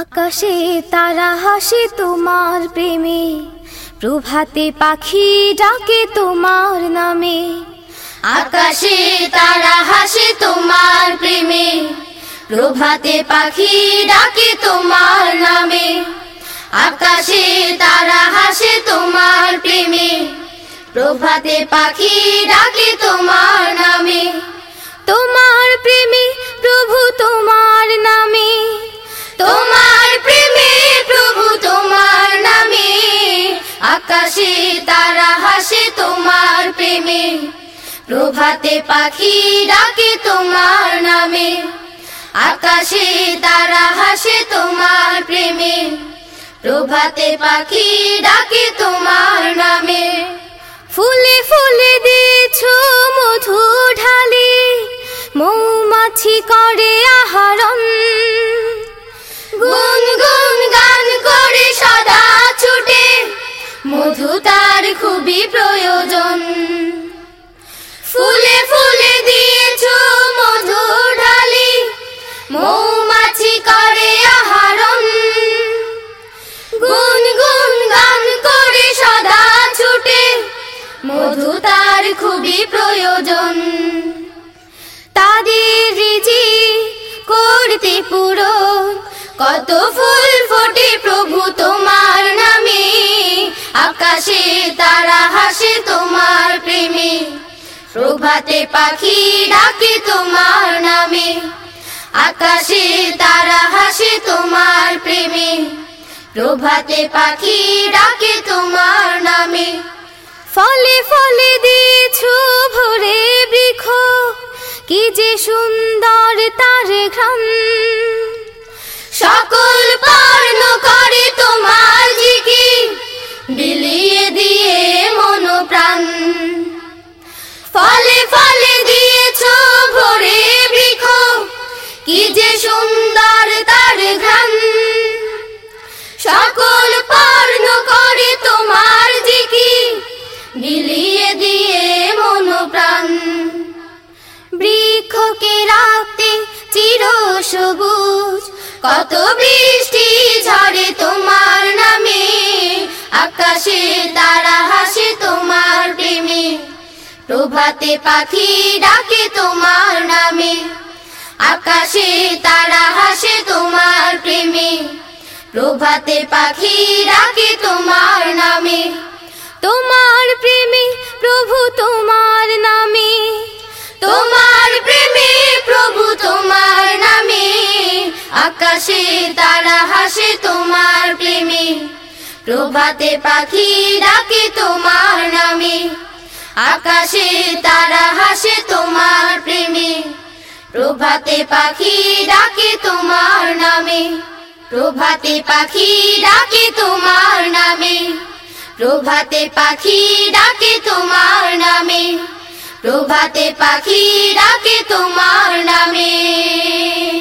আকাশে তারা হাসে তোমার প্রেমে। প্রভাতে পাখি ডাকে তোমার নামে। আকাশে তারা হাসে তোমার প্রেমে। প্রভাতে পাখি ডাকে তোমার নামে। আকাশে তারা হাসে তোমার প্রেমে। প্রভাতে পাখি ডাকে তোমার নামে। তোমার প্রেমে আকাশে তারা হাসে তোমার প্রেমে। প্রভাতে পাখি ডাকে তোমার নামে। আকাশে তারা হাসে তোমার প্রেমে। প্রভাতে পাখি ডাকে তোমার নামে। ফুলে ফুলে দিয়েছ মধু ঢালি, মৌমাছি করে আহরণ মধু তার খুবই প্রয়োজন। ফুলে ফুলে দিয়েছ মধু ঢালি, মৌমাছি করে আহরণ। গুন গুন করে সদা ছুটে মধু তার খুবই প্রয়োজন। তাদের রিজি করতে পুরো কত ফুল ফোটে প্রভু তোমার নামে আকাশে তারা হাসে তোমার প্রেমে। প্রভাতে পাখি ডাকে তোমার নামে। আকাশে তারা হাসে তোমার প্রেমে। প্রভাতে পাখি ডাকে তোমার নামে। ফলে ফলে দিয়েছ ভরে বৃক্ষ, কি যে সুন্দর তার ঘ্রাণ। সকল পর্ণ সুন্দর তার ঘ্রাণ। সকল পর্ণ করে তোমার জিকি, বিলিয়ে দিয়ে মন প্রাণ। বৃক্ষকে রাখতে চির সবুজ, কত বৃষ্টি ঝরে তোমার নামে। আকাশে তারা হাসে তোমার প্রেমে, প্রভাতে পাখি ডাকে তোমার নামে। আকাশে তারা হাসে তোমার প্রেমে। প্রভাতে পাখি ডাকে তোমার নামে? তোমার প্রেমে প্রভু তোমার নামে। তোমার প্রেমে প্রভু তোমার নামে। আকাশে তারা হাসে তোমার প্রেমে। প্রভাতে পাখি ডাকে তোমার নামে। আকাশে তারা হাসে তোমার প্রভাতে পাখি ডাকে তোমার নামে। প্রভাতে পাখি ডাকে তোমার নামে। প্রভাতে পাখি ডাকে তোমার নামে। প্রভাতে পাখি ডাকে তোমার নামে।